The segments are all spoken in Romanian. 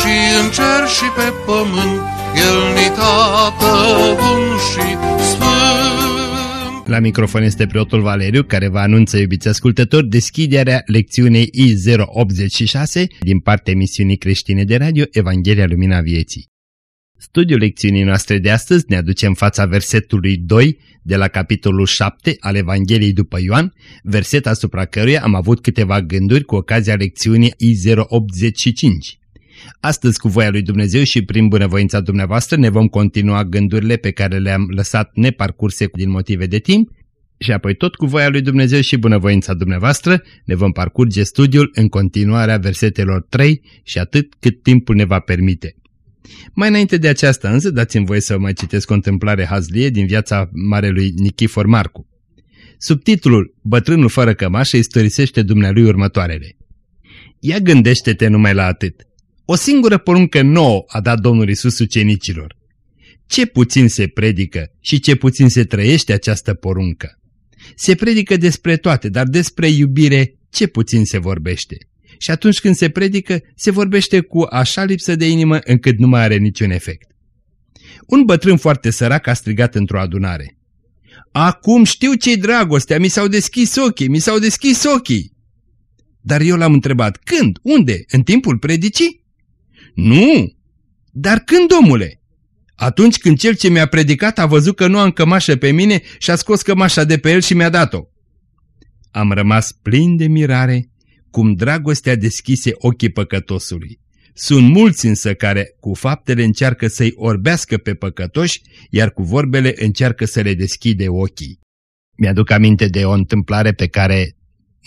și în cer și pe pământ, El ni tată bun și sfânt. La microfon este preotul Valeriu care vă anunță, iubiți ascultători, deschiderea lecțiunii I086 din partea emisiunii creștine de radio Evanghelia Lumina Vieții. Studiul lecțiunii noastre de astăzi ne aduce în fața versetului 2 de la capitolul 7 al Evangheliei după Ioan, verset asupra căruia am avut câteva gânduri cu ocazia lecțiunii I085. Astăzi, cu voia lui Dumnezeu și prin bunăvoința dumneavoastră, ne vom continua gândurile pe care le-am lăsat neparcurse din motive de timp și apoi tot cu voia lui Dumnezeu și bunăvoința dumneavoastră ne vom parcurge studiul în continuarea versetelor 3 și atât cât timpul ne va permite. Mai înainte de aceasta însă, dați-mi voie să mai citesc o întâmplare hazlie din viața marelui Nichifor Marcu. Subtitlul Bătrânul fără cămașă istorisește dumnealui următoarele. Ia gândește-te numai la atât. O singură poruncă nouă a dat Domnul Isus ucenicilor. Ce puțin se predică și ce puțin se trăiește această poruncă. Se predică despre toate, dar despre iubire ce puțin se vorbește. Și atunci când se predică, se vorbește cu așa lipsă de inimă încât nu mai are niciun efect. Un bătrân foarte sărac a strigat într-o adunare. Acum știu ce-i dragostea, mi s-au deschis ochii, mi s-au deschis ochii. Dar eu l-am întrebat, când, unde, în timpul predicii? Nu! Dar când, omule? Atunci când cel ce mi-a predicat a văzut că nu am cămașă pe mine și a scos cămașa de pe el și mi-a dat-o. Am rămas plin de mirare, cum dragostea deschise ochii păcătosului. Sunt mulți însă care cu faptele încearcă să-i orbească pe păcătoși, iar cu vorbele încearcă să le deschide ochii. Mi-aduc aminte de o întâmplare pe care,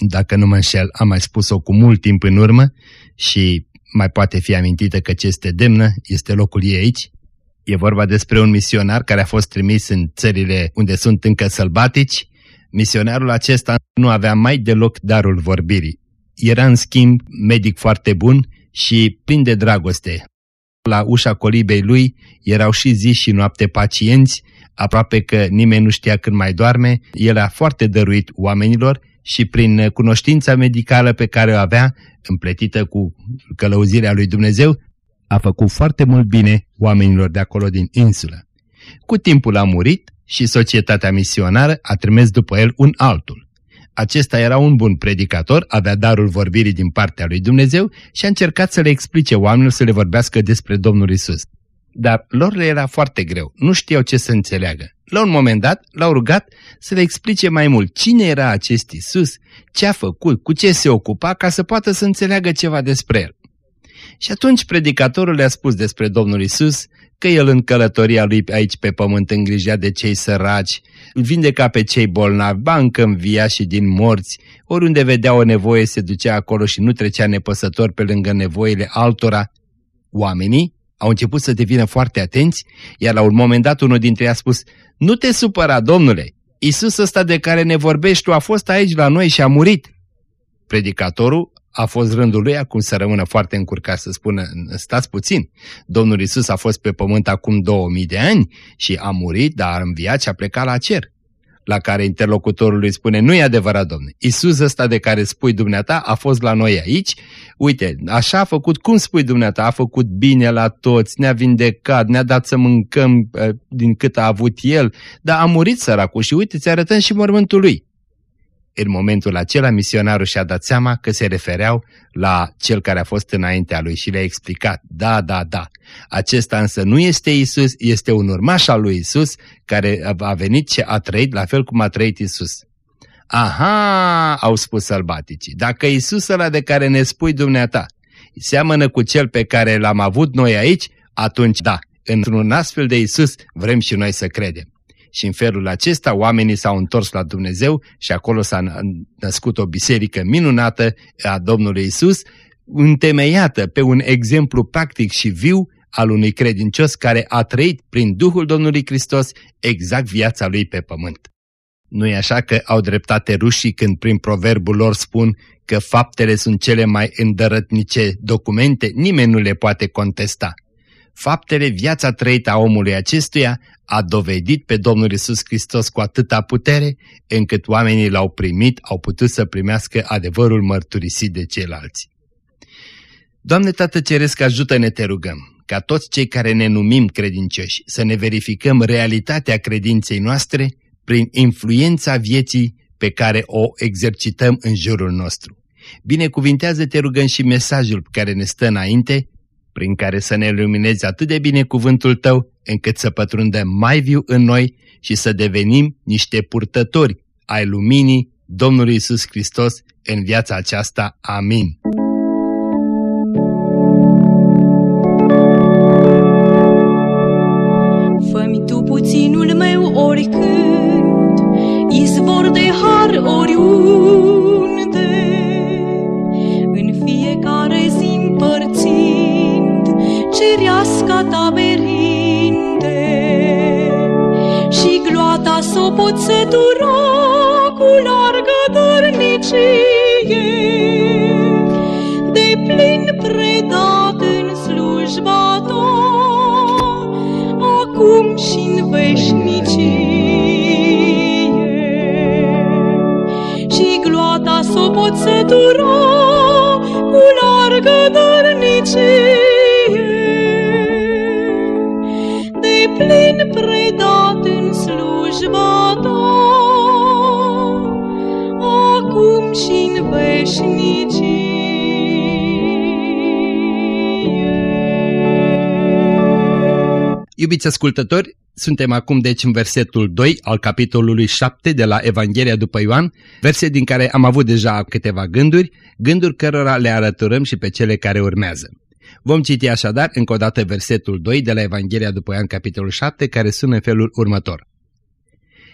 dacă nu mă înșel, am mai spus-o cu mult timp în urmă și mai poate fi amintită că ce este demnă este locul ei aici. E vorba despre un misionar care a fost trimis în țările unde sunt încă sălbatici. Misionarul acesta nu avea mai deloc darul vorbirii. Era în schimb medic foarte bun și plin de dragoste. La ușa colibei lui erau și zi și noapte pacienți, aproape că nimeni nu știa când mai doarme, el a foarte dăruit oamenilor și prin cunoștința medicală pe care o avea, împletită cu călăuzirea lui Dumnezeu, a făcut foarte mult bine oamenilor de acolo din insulă. Cu timpul a murit și societatea misionară a trimis după el un altul. Acesta era un bun predicator, avea darul vorbirii din partea lui Dumnezeu și a încercat să le explice oamenilor să le vorbească despre Domnul Isus. Dar lor le era foarte greu, nu știau ce să înțeleagă. La un moment dat l-au rugat să le explice mai mult cine era acest Isus, ce a făcut, cu ce se ocupa, ca să poată să înțeleagă ceva despre el. Și atunci predicatorul le-a spus despre Domnul Isus că el în călătoria lui aici pe pământ îngrijea de cei săraci, vindeca pe cei bolnavi, ba încă învia și din morți, oriunde vedea o nevoie se ducea acolo și nu trecea nepăsător pe lângă nevoile altora. Oamenii au început să devină foarte atenți, iar la un moment dat unul dintre ei a spus, Nu te supăra, domnule, Isus ăsta de care ne vorbești tu a fost aici la noi și a murit. Predicatorul a fost rândul lui acum să rămână foarte încurcat să spună, stați puțin, Domnul Isus a fost pe pământ acum 2000 de ani și a murit, dar a înviat și a plecat la cer. La care interlocutorul îi spune, nu e adevărat, domne, Isus ăsta de care spui dumneata a fost la noi aici, uite, așa a făcut, cum spui dumneata, a făcut bine la toți, ne-a vindecat, ne-a dat să mâncăm uh, din cât a avut el, dar a murit săracul și uite, ți arătăm și mormântul lui. În momentul acela, misionarul și-a dat seama că se refereau la cel care a fost înaintea lui și le-a explicat, da, da, da, acesta însă nu este Isus, este un urmaș al lui Isus care a venit și a trăit la fel cum a trăit Isus. Aha, au spus sălbaticii, dacă Isus ăla de care ne spui dumneata seamănă cu cel pe care l-am avut noi aici, atunci da, într-un astfel de Isus vrem și noi să credem. Și în felul acesta oamenii s-au întors la Dumnezeu și acolo s-a născut o biserică minunată a Domnului Isus, întemeiată pe un exemplu practic și viu al unui credincios care a trăit prin Duhul Domnului Hristos exact viața lui pe pământ. nu e așa că au dreptate rușii când prin proverbul lor spun că faptele sunt cele mai îndărătnice documente? Nimeni nu le poate contesta. Faptele, viața trăită a omului acestuia a dovedit pe Domnul Isus Hristos cu atâta putere, încât oamenii l-au primit, au putut să primească adevărul mărturisit de ceilalți. Doamne Tată Ceresc, ajută-ne, te rugăm, ca toți cei care ne numim credincioși să ne verificăm realitatea credinței noastre prin influența vieții pe care o exercităm în jurul nostru. Binecuvintează, te rugăm, și mesajul care ne stă înainte, prin care să ne luminezi atât de bine cuvântul Tău, încât să pătrundem mai viu în noi și să devenim niște purtători ai luminii Domnului Isus Hristos în viața aceasta. Amin. Gloata s-o pot sătura cu largă dărnicie, de plin predat în slujba ta, acum și în veșnicie. Și gloata s-o pot sătura cu largă dărnicie, slujba ta, acum și în veșnicie. Iubiți ascultători, suntem acum deci în versetul 2 al capitolului 7 de la Evanghelia după Ioan, verset din care am avut deja câteva gânduri, gânduri cărora le arăturăm și pe cele care urmează. Vom citi așadar încă o dată versetul 2 de la Evanghelia după Ioan, capitolul 7, care sună în felul următor.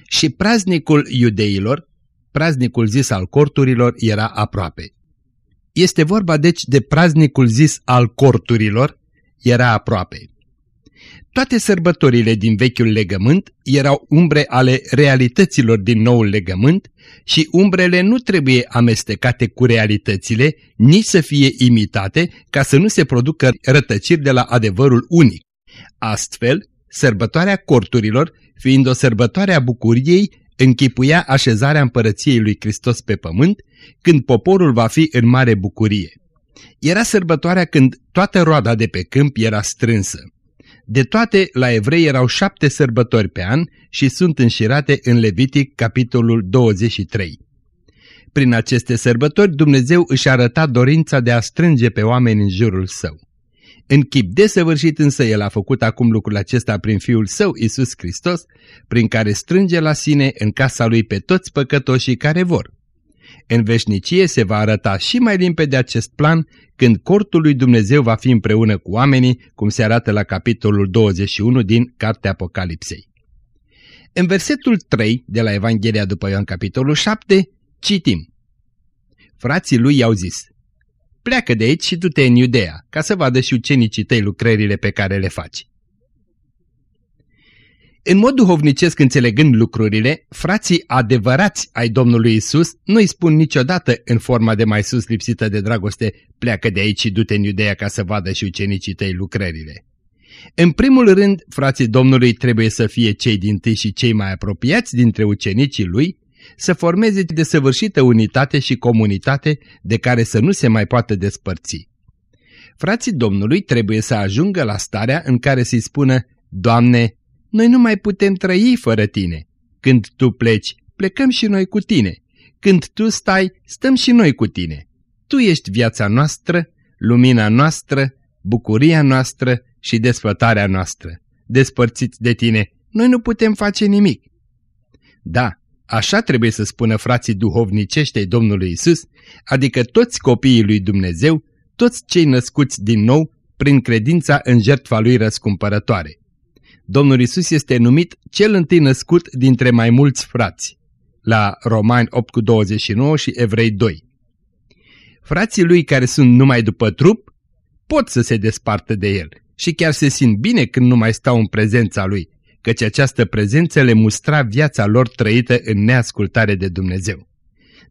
Și praznicul iudeilor, praznicul zis al corturilor, era aproape. Este vorba deci de praznicul zis al corturilor, era aproape. Toate sărbătorile din vechiul legământ erau umbre ale realităților din noul legământ și umbrele nu trebuie amestecate cu realitățile, nici să fie imitate ca să nu se producă rătăciri de la adevărul unic. Astfel, sărbătoarea corturilor, fiind o sărbătoare a bucuriei, închipuia așezarea împărăției lui Hristos pe pământ, când poporul va fi în mare bucurie. Era sărbătoarea când toată roada de pe câmp era strânsă. De toate, la evrei erau șapte sărbători pe an și sunt înșirate în Levitic, capitolul 23. Prin aceste sărbători Dumnezeu își arăta dorința de a strânge pe oameni în jurul său. În chip desăvârșit însă El a făcut acum lucrul acesta prin Fiul Său, Isus Hristos, prin care strânge la sine în casa Lui pe toți păcătoșii care vor. În veșnicie se va arăta și mai limpede acest plan când cortul lui Dumnezeu va fi împreună cu oamenii, cum se arată la capitolul 21 din Cartea Apocalipsei. În versetul 3 de la Evanghelia după Ioan capitolul 7 citim. Frații lui i-au zis, pleacă de aici și du-te în Iudea, ca să vadă și ucenicii tăi lucrările pe care le faci. În mod duhovnicesc înțelegând lucrurile, frații adevărați ai Domnului Isus nu îi spun niciodată în forma de mai sus lipsită de dragoste, pleacă de aici și du-te în Iudeea ca să vadă și ucenicii tăi lucrările. În primul rând, frații Domnului trebuie să fie cei din tâi și cei mai apropiați dintre ucenicii lui, să formeze de săvârșită unitate și comunitate de care să nu se mai poată despărți. Frații Domnului trebuie să ajungă la starea în care să-i spună, Doamne, noi nu mai putem trăi fără tine. Când tu pleci, plecăm și noi cu tine. Când tu stai, stăm și noi cu tine. Tu ești viața noastră, lumina noastră, bucuria noastră și desfătarea noastră. Despărțiți de tine, noi nu putem face nimic. Da, așa trebuie să spună frații duhovnicești ai Domnului Isus, adică toți copiii lui Dumnezeu, toți cei născuți din nou prin credința în jertfa lui răscumpărătoare. Domnul Isus este numit cel întâi născut dintre mai mulți frați, la Romani 8 cu 29 și Evrei 2. frații lui care sunt numai după trup pot să se despartă de el și chiar se simt bine când nu mai stau în prezența lui, căci această prezență le mustra viața lor trăită în neascultare de Dumnezeu.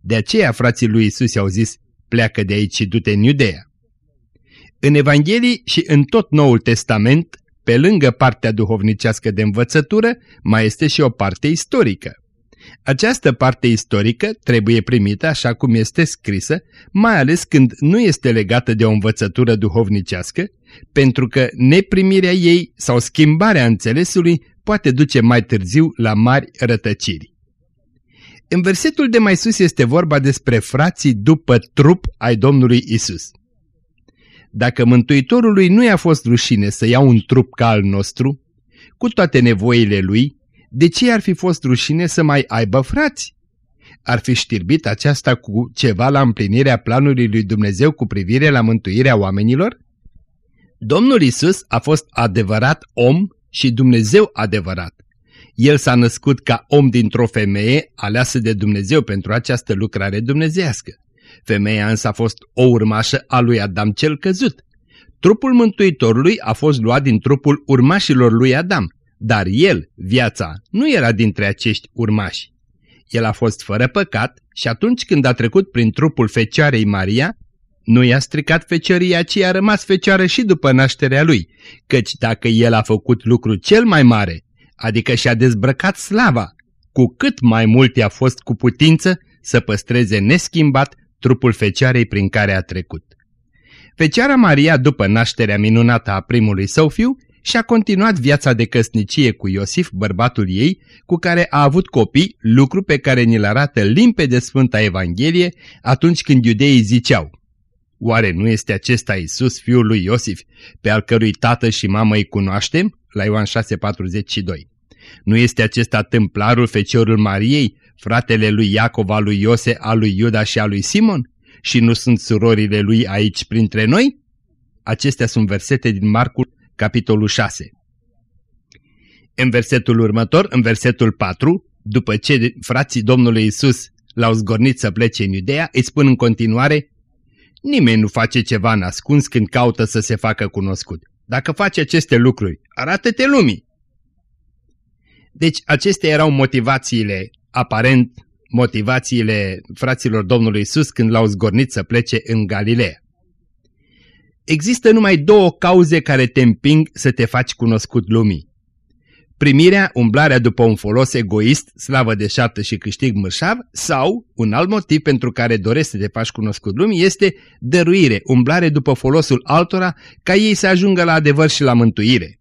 De aceea frații lui Isus i-au zis, pleacă de aici și du-te în Iudeea. În Evanghelii și în tot Noul Testament, pe lângă partea duhovnicească de învățătură, mai este și o parte istorică. Această parte istorică trebuie primită așa cum este scrisă, mai ales când nu este legată de o învățătură duhovnicească, pentru că neprimirea ei sau schimbarea înțelesului poate duce mai târziu la mari rătăciri. În versetul de mai sus este vorba despre frații după trup ai Domnului Isus. Dacă Mântuitorului nu i-a fost rușine să ia un trup ca al nostru, cu toate nevoile lui, de ce ar fi fost rușine să mai aibă frați? Ar fi știrbit aceasta cu ceva la împlinirea planului lui Dumnezeu cu privire la mântuirea oamenilor? Domnul Isus a fost adevărat om și Dumnezeu adevărat. El s-a născut ca om dintr-o femeie aleasă de Dumnezeu pentru această lucrare dumnezească. Femeia însă a fost o urmașă a lui Adam cel căzut. Trupul Mântuitorului a fost luat din trupul urmașilor lui Adam, dar el, viața, nu era dintre acești urmași. El a fost fără păcat și atunci când a trecut prin trupul Fecioarei Maria, nu i-a stricat fecioria, ci a rămas fecioară și după nașterea lui, căci dacă el a făcut lucru cel mai mare, adică și-a dezbrăcat slava, cu cât mai mult i-a fost cu putință să păstreze neschimbat trupul fecioarei prin care a trecut. Fecioara Maria, după nașterea minunată a primului său fiu, și-a continuat viața de căsnicie cu Iosif, bărbatul ei, cu care a avut copii, lucru pe care ni-l arată limpede Sfânta Evanghelie atunci când iudeii ziceau Oare nu este acesta Isus, fiul lui Iosif, pe al cărui tată și mamă îi cunoaștem? La Ioan 6,42 Nu este acesta tâmplarul feciorul Mariei, fratele lui Iacov, al lui Iose, al lui Iuda și al lui Simon? Și nu sunt surorile lui aici printre noi? Acestea sunt versete din Marcul, capitolul 6. În versetul următor, în versetul 4, după ce frații Domnului Isus l-au zgornit să plece în Iudea, îi spun în continuare, Nimeni nu face ceva nascuns când caută să se facă cunoscut. Dacă faci aceste lucruri, arată-te lumii. Deci acestea erau motivațiile, aparent motivațiile fraților Domnului Isus când l-au zgornit să plece în Galileea. Există numai două cauze care te împing să te faci cunoscut lumii. Primirea, umblarea după un folos egoist, slavă deșartă și câștig mărșav, sau, un alt motiv pentru care dorești să te faci cunoscut lumii, este dăruire, umblare după folosul altora, ca ei să ajungă la adevăr și la mântuire.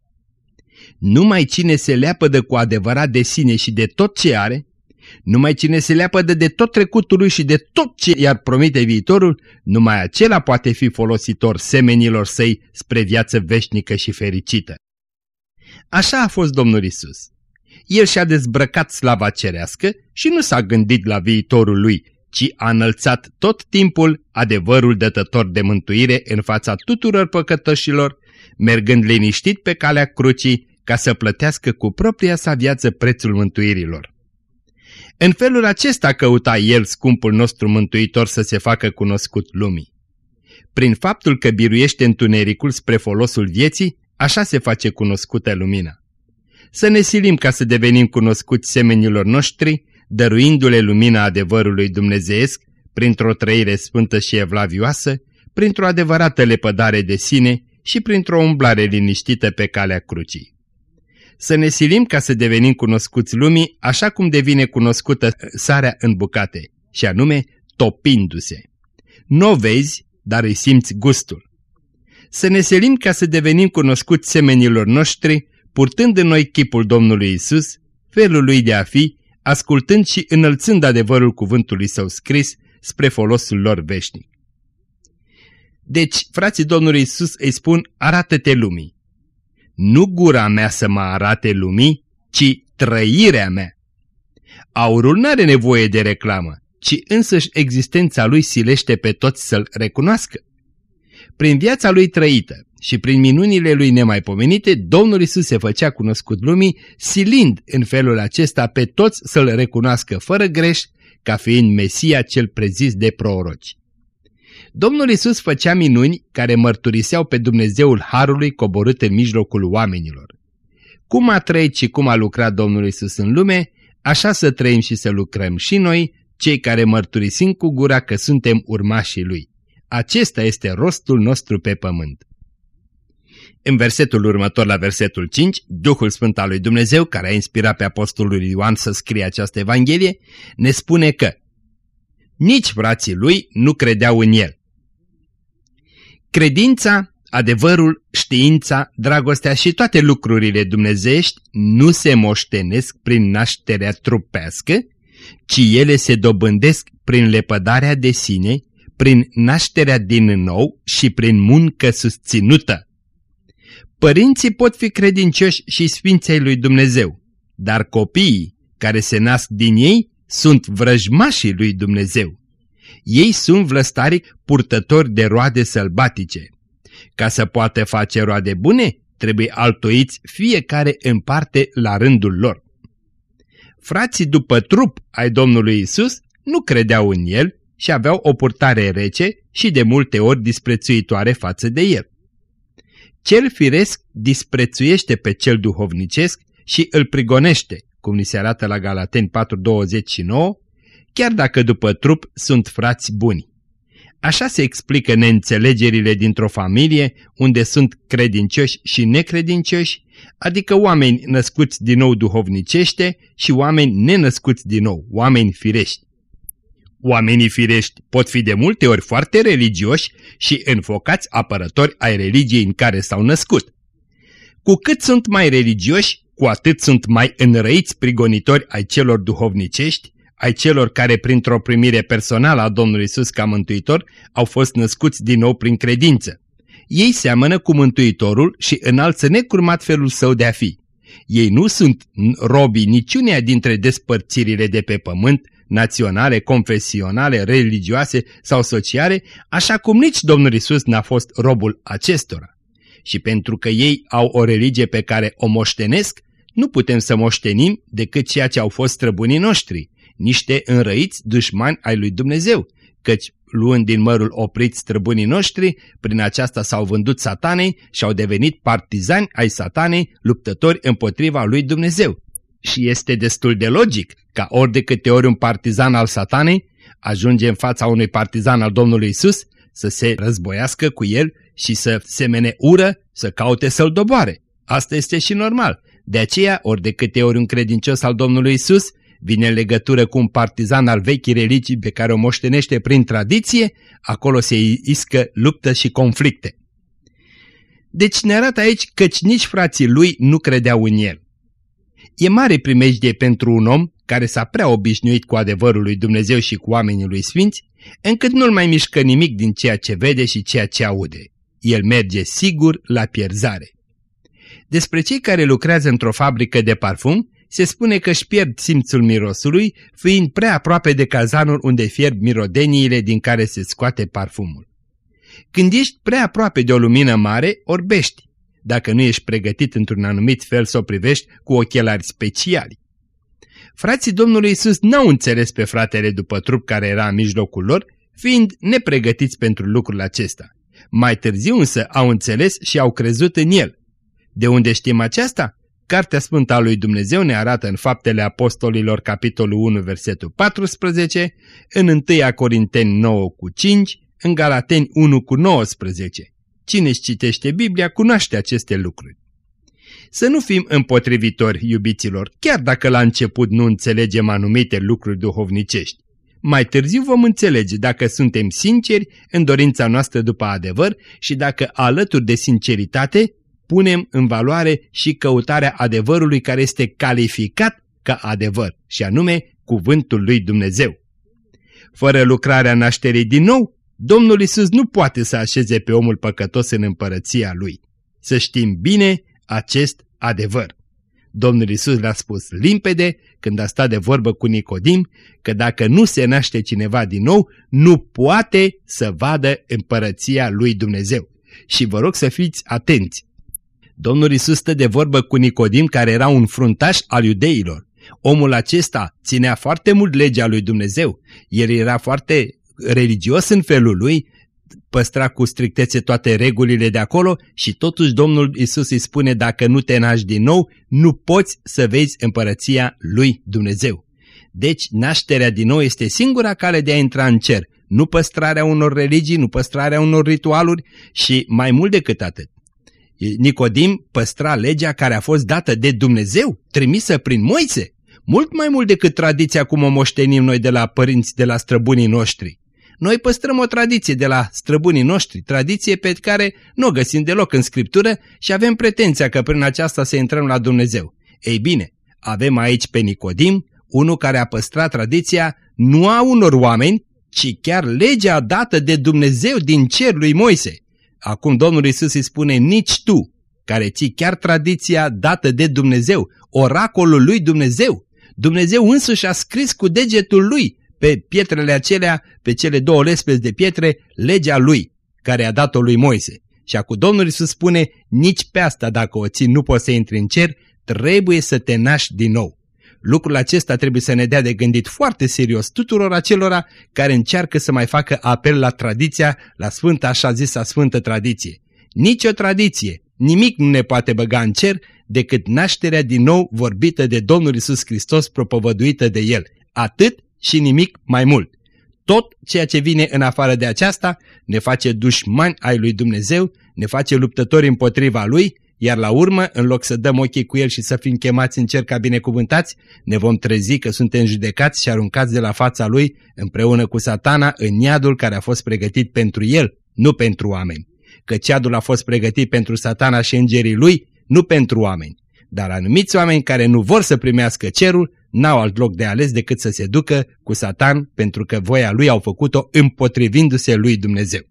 Numai cine se leapădă cu adevărat de sine și de tot ce are, numai cine se leapădă de tot trecutul lui și de tot ce i-ar promite viitorul, numai acela poate fi folositor semenilor săi spre viață veșnică și fericită. Așa a fost Domnul Isus. El și-a dezbrăcat slava cerească și nu s-a gândit la viitorul lui, ci a înălțat tot timpul adevărul dătător de mântuire în fața tuturor păcătoșilor, mergând liniștit pe calea crucii ca să plătească cu propria sa viață prețul mântuirilor. În felul acesta căuta el, scumpul nostru mântuitor, să se facă cunoscut lumii. Prin faptul că biruiește întunericul spre folosul vieții, Așa se face cunoscută lumina. Să ne silim ca să devenim cunoscuți semenilor noștri, dăruindu-le lumina adevărului dumnezeesc, printr-o trăire sfântă și evlavioasă, printr-o adevărată lepădare de sine și printr-o umblare liniștită pe calea crucii. Să ne silim ca să devenim cunoscuți lumii așa cum devine cunoscută sarea în bucate, și anume topindu-se. Nu o vezi, dar îi simți gustul să ne selim ca să devenim cunoscuți semenilor noștri, purtând în noi chipul Domnului Isus, felul lui de a fi, ascultând și înălțând adevărul cuvântului său scris spre folosul lor veșnic. Deci, frații Domnului Isus îi spun, arată-te lumii. Nu gura mea să mă arate lumii, ci trăirea mea. Aurul n-are nevoie de reclamă, ci însăși existența lui silește pe toți să-l recunoască. Prin viața lui trăită și prin minunile lui nemaipomenite, Domnul Isus se făcea cunoscut lumii, silind în felul acesta pe toți să-L recunoască fără greș, ca fiind Mesia cel prezis de proroci. Domnul Isus făcea minuni care mărturiseau pe Dumnezeul Harului coborât în mijlocul oamenilor. Cum a trăit și cum a lucrat Domnul Isus în lume, așa să trăim și să lucrăm și noi, cei care mărturisim cu gura că suntem urmașii Lui. Acesta este rostul nostru pe pământ. În versetul următor, la versetul 5, Duhul Sfânt al lui Dumnezeu, care a inspirat pe Apostolul Ioan să scrie această Evanghelie, ne spune că nici frații lui nu credeau în el. Credința, adevărul, știința, dragostea și toate lucrurile dumnezeiești nu se moștenesc prin nașterea trupească, ci ele se dobândesc prin lepădarea de sine, prin nașterea din nou și prin muncă susținută. Părinții pot fi credincioși și sfinței lui Dumnezeu, dar copiii care se nasc din ei sunt vrăjmașii lui Dumnezeu. Ei sunt vlăstarii purtători de roade sălbatice. Ca să poată face roade bune, trebuie altoiți fiecare în parte la rândul lor. Frații după trup ai Domnului Isus nu credeau în el și aveau o purtare rece și de multe ori disprețuitoare față de el. Cel firesc disprețuiește pe cel duhovnicesc și îl prigonește, cum ni se arată la Galateni 4.29, chiar dacă după trup sunt frați buni. Așa se explică neînțelegerile dintr-o familie unde sunt credincioși și necredincioși, adică oameni născuți din nou duhovnicește și oameni nenăscuți din nou, oameni firești. Oamenii firești pot fi de multe ori foarte religioși și înfocați apărători ai religiei în care s-au născut. Cu cât sunt mai religioși, cu atât sunt mai înrăiți prigonitori ai celor duhovnicești, ai celor care printr-o primire personală a Domnului Isus ca mântuitor au fost născuți din nou prin credință. Ei seamănă cu Mântuitorul și înalță necurmat felul său de a fi. Ei nu sunt robii niciunea dintre despărțirile de pe pământ, naționale, confesionale, religioase sau sociale, așa cum nici Domnul Isus n-a fost robul acestora. Și pentru că ei au o religie pe care o moștenesc, nu putem să moștenim decât ceea ce au fost străbunii noștri, niște înrăiți dușmani ai lui Dumnezeu, căci luând din mărul oprit străbunii noștri, prin aceasta s-au vândut satanei și au devenit partizani ai satanei, luptători împotriva lui Dumnezeu. Și este destul de logic ca ori de câte ori un partizan al satanei ajunge în fața unui partizan al Domnului Isus să se războiască cu el și să semene ură, să caute să-l doboare. Asta este și normal. De aceea, ori de câte ori un credincios al Domnului Isus vine în legătură cu un partizan al vechii religii pe care o moștenește prin tradiție, acolo se iscă luptă și conflicte. Deci ne arată aici căci nici frații lui nu credeau în el. E mare primejdie pentru un om care s-a prea obișnuit cu adevărul lui Dumnezeu și cu oamenii lui Sfinți, încât nu-l mai mișcă nimic din ceea ce vede și ceea ce aude. El merge sigur la pierzare. Despre cei care lucrează într-o fabrică de parfum, se spune că își pierd simțul mirosului, fiind prea aproape de cazanul unde fierb mirodeniile din care se scoate parfumul. Când ești prea aproape de o lumină mare, orbești, dacă nu ești pregătit într-un anumit fel să o privești cu ochelari speciali. Frații Domnului Isus n-au înțeles pe fratele după trup care era în mijlocul lor, fiind nepregătiți pentru lucrul acesta. Mai târziu însă au înțeles și au crezut în el. De unde știm aceasta? Cartea Sfântă a lui Dumnezeu ne arată în Faptele Apostolilor, capitolul 1, versetul 14, în 1 Corinteni 9 cu 5, în Galateni 1 cu 19. Cine își citește Biblia cunoaște aceste lucruri. Să nu fim împotrivitori, iubiților, chiar dacă la început nu înțelegem anumite lucruri duhovnicești. Mai târziu vom înțelege dacă suntem sinceri în dorința noastră după adevăr și dacă alături de sinceritate punem în valoare și căutarea adevărului care este calificat ca adevăr, și anume cuvântul lui Dumnezeu. Fără lucrarea nașterii din nou, Domnul Isus nu poate să așeze pe omul păcătos în împărăția lui. Să știm bine acest adevăr. Domnul Isus le-a spus limpede când a stat de vorbă cu Nicodim că dacă nu se naște cineva din nou, nu poate să vadă împărăția lui Dumnezeu. Și vă rog să fiți atenți. Domnul Isus stă de vorbă cu Nicodim care era un fruntaș al iudeilor. Omul acesta ținea foarte mult legea lui Dumnezeu. El era foarte religios în felul lui, păstra cu strictețe toate regulile de acolo și totuși Domnul Isus îi spune dacă nu te naști din nou, nu poți să vezi împărăția lui Dumnezeu. Deci nașterea din nou este singura cale de a intra în cer, nu păstrarea unor religii, nu păstrarea unor ritualuri și mai mult decât atât. Nicodim păstra legea care a fost dată de Dumnezeu, trimisă prin Moise, mult mai mult decât tradiția cum o moștenim noi de la părinți, de la străbunii noștri. Noi păstrăm o tradiție de la străbunii noștri, tradiție pe care nu o găsim deloc în Scriptură și avem pretenția că prin aceasta să intrăm la Dumnezeu. Ei bine, avem aici pe Nicodim, unul care a păstrat tradiția nu a unor oameni, ci chiar legea dată de Dumnezeu din cer lui Moise. Acum Domnul Isus îi spune, nici tu, care ții chiar tradiția dată de Dumnezeu, oracolul lui Dumnezeu. Dumnezeu însuși a scris cu degetul lui pe pietrele acelea, pe cele două lespezi de pietre, legea lui, care a dat-o lui Moise. Și acum Domnul Iisus spune, nici pe asta dacă o ții nu poți să intri în cer, trebuie să te naști din nou. Lucrul acesta trebuie să ne dea de gândit foarte serios tuturor acelora care încearcă să mai facă apel la tradiția, la sfânta așa zisă sfântă tradiție. Nici o tradiție, nimic nu ne poate băga în cer decât nașterea din nou vorbită de Domnul Isus Hristos propovăduită de El. Atât și nimic mai mult. Tot ceea ce vine în afară de aceasta ne face dușmani ai lui Dumnezeu, ne face luptători împotriva Lui, iar la urmă, în loc să dăm ochii cu El și să fim chemați în cer ca binecuvântați, ne vom trezi că suntem judecați și aruncați de la fața Lui împreună cu satana în iadul care a fost pregătit pentru El, nu pentru oameni. Că ceadul a fost pregătit pentru satana și îngerii Lui, nu pentru oameni. Dar anumiți oameni care nu vor să primească cerul n-au alt loc de ales decât să se ducă cu Satan pentru că voia lui au făcut-o împotrivindu-se lui Dumnezeu.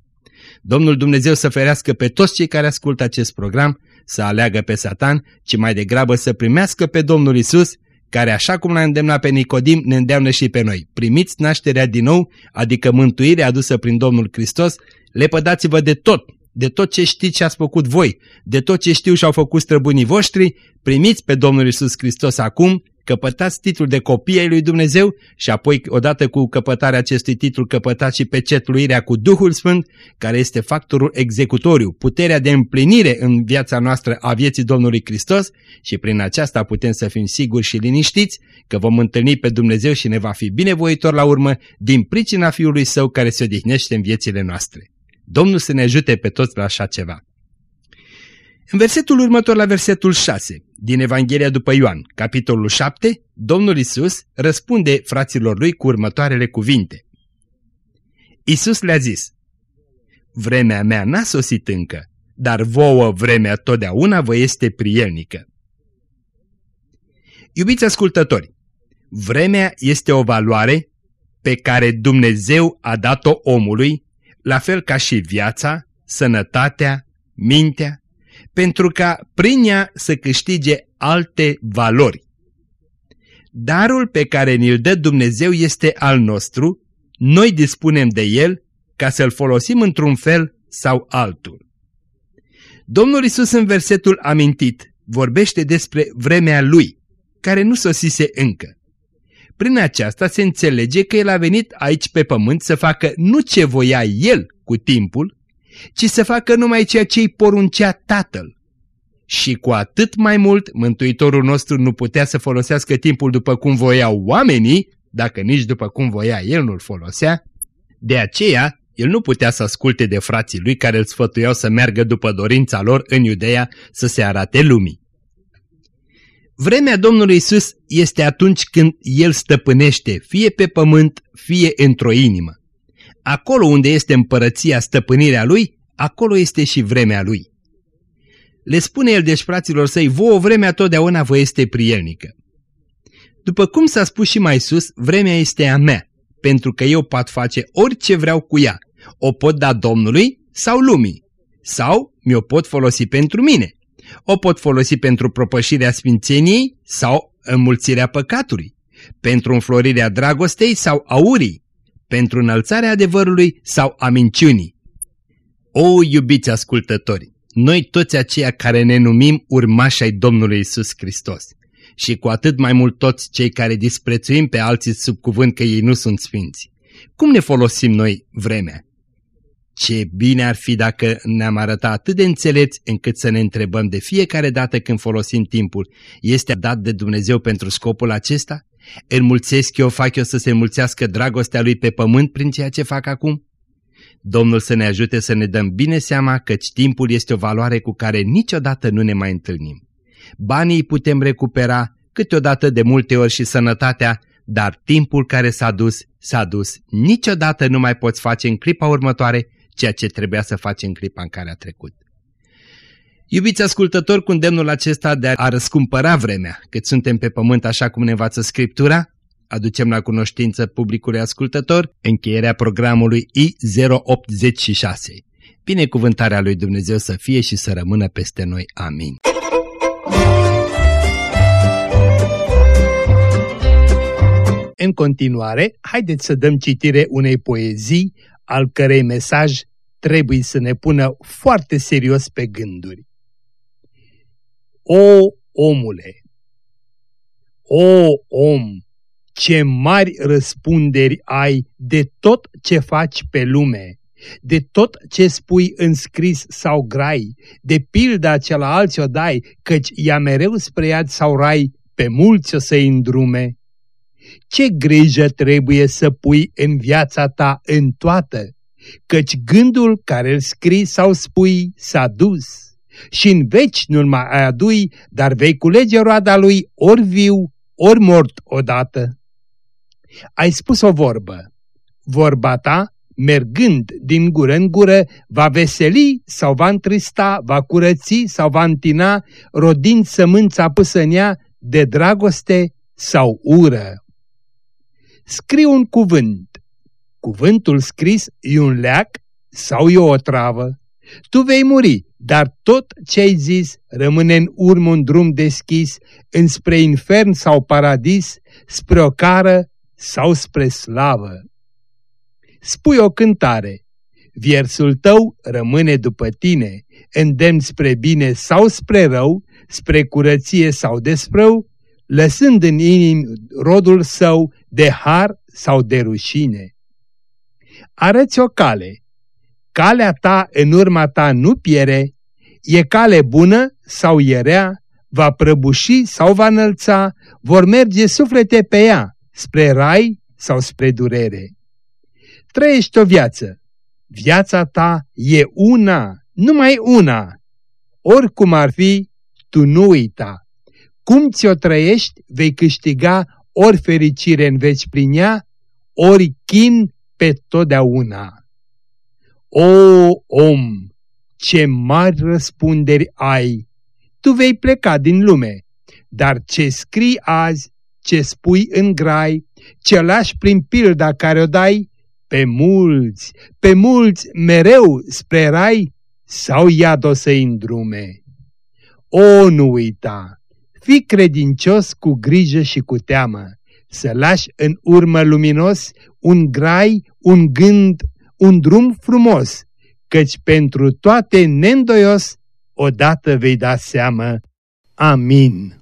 Domnul Dumnezeu să ferească pe toți cei care ascultă acest program să aleagă pe Satan, ci mai degrabă să primească pe Domnul Isus, care așa cum l-a îndemnat pe Nicodim, ne îndeamnă și pe noi. Primiți nașterea din nou, adică mântuirea adusă prin Domnul Hristos, lepădați-vă de tot, de tot ce știți și ați făcut voi, de tot ce știu și au făcut străbunii voștri, primiți pe Domnul Isus Hristos acum căpătați titlul de copii ai lui Dumnezeu și apoi, odată cu căpătarea acestui titlu, căpătați și pecetluirea cu Duhul Sfânt, care este factorul executoriu, puterea de împlinire în viața noastră a vieții Domnului Hristos și prin aceasta putem să fim siguri și liniștiți că vom întâlni pe Dumnezeu și ne va fi binevoitor la urmă din pricina Fiului Său care se odihnește în viețile noastre. Domnul să ne ajute pe toți la așa ceva. În versetul următor, la versetul 6, din Evanghelia după Ioan, capitolul 7, Domnul Isus răspunde fraților lui cu următoarele cuvinte. Isus le-a zis, Vremea mea n-a sosit încă, dar vouă vremea totdeauna vă este prielnică. Iubiți ascultători, vremea este o valoare pe care Dumnezeu a dat-o omului, la fel ca și viața, sănătatea, mintea, pentru ca prin ea să câștige alte valori. Darul pe care ni-l dă Dumnezeu este al nostru, noi dispunem de el ca să-l folosim într-un fel sau altul. Domnul Isus în versetul amintit vorbește despre vremea Lui, care nu sosise încă. Prin aceasta se înțelege că El a venit aici pe pământ să facă nu ce voia El cu timpul, ci să facă numai ceea ce îi poruncea Tatăl. Și cu atât mai mult, Mântuitorul nostru nu putea să folosească timpul după cum voiau oamenii, dacă nici după cum voia El nu-l folosea, de aceea el nu putea să asculte de frații lui care îl sfătuiau să meargă după dorința lor în Iudeea să se arate lumii. Vremea Domnului Isus este atunci când El stăpânește fie pe pământ, fie într-o inimă. Acolo unde este împărăția stăpânirea lui, acolo este și vremea lui. Le spune el deci fraților săi, vouă vremea totdeauna vă este prielnică. După cum s-a spus și mai sus, vremea este a mea, pentru că eu pot face orice vreau cu ea. O pot da Domnului sau lumii, sau mi-o pot folosi pentru mine. O pot folosi pentru propășirea sfințeniei sau înmulțirea păcatului, pentru înflorirea dragostei sau aurii, pentru înălțarea adevărului sau a minciunii. O, iubiți ascultători, noi toți aceia care ne numim urmași ai Domnului Isus Hristos și cu atât mai mult toți cei care disprețuim pe alții sub cuvânt că ei nu sunt sfinți. Cum ne folosim noi vremea? Ce bine ar fi dacă ne-am arătat atât de înțelepți încât să ne întrebăm de fiecare dată când folosim timpul, este dat de Dumnezeu pentru scopul acesta? Înmulțesc eu, fac eu să se mulțească dragostea Lui pe pământ prin ceea ce fac acum? Domnul să ne ajute să ne dăm bine seama căci timpul este o valoare cu care niciodată nu ne mai întâlnim. Banii putem recupera, câteodată de multe ori și sănătatea, dar timpul care s-a dus, s-a dus. Niciodată nu mai poți face în clipa următoare ceea ce trebuia să faci în clipa în care a trecut. Iubiți ascultători, cu îndemnul acesta de a răscumpăra vremea, cât suntem pe pământ așa cum ne învață Scriptura, aducem la cunoștință publicului ascultător încheierea programului I086. Binecuvântarea lui Dumnezeu să fie și să rămână peste noi. Amin. În continuare, haideți să dăm citire unei poezii, al cărei mesaj trebuie să ne pună foarte serios pe gânduri. O, omule! O, om! Ce mari răspunderi ai de tot ce faci pe lume, de tot ce spui în scris sau grai, de pilda ce la alții o dai, căci ea mereu spre iad sau rai, pe mulți o să-i îndrume. Ce grijă trebuie să pui în viața ta în toată, căci gândul care îl scrii sau spui s-a dus și în veci nu-l mai adui, dar vei culege roada lui ori viu, ori mort odată. Ai spus o vorbă. Vorba ta, mergând din gură în gură, va veseli sau va întrista, va curăți sau va întina, rodind sămânța păsănea de dragoste sau ură. Scriu un cuvânt. Cuvântul scris e un leac sau e o travă. Tu vei muri, dar tot ce ai zis rămâne în urmă un drum deschis înspre infern sau paradis, spre o cară sau spre slavă. Spui o cântare, viersul tău rămâne după tine, îndemn spre bine sau spre rău, spre curăție sau desprău, lăsând în inim rodul său de har sau de rușine. Arăți o cale, calea ta în urma ta nu piere, e cale bună sau ierea, va prăbuși sau va înălța, vor merge suflete pe ea, spre rai sau spre durere. Trăiești o viață, viața ta e una, numai una, oricum ar fi, tu nu uita. Cum ți-o trăiești, vei câștiga ori fericire în veci prin ea, ori chin pe totdeauna. O, om, ce mari răspunderi ai! Tu vei pleca din lume, dar ce scrii azi, ce spui în grai, ce lași prin pilda care o dai, pe mulți, pe mulți mereu spre rai, sau iad o să îndrume. O, nu uita! Fii credincios cu grijă și cu teamă, să lași în urmă luminos un grai, un gând, un drum frumos, căci pentru toate neîndoios odată vei da seamă. Amin.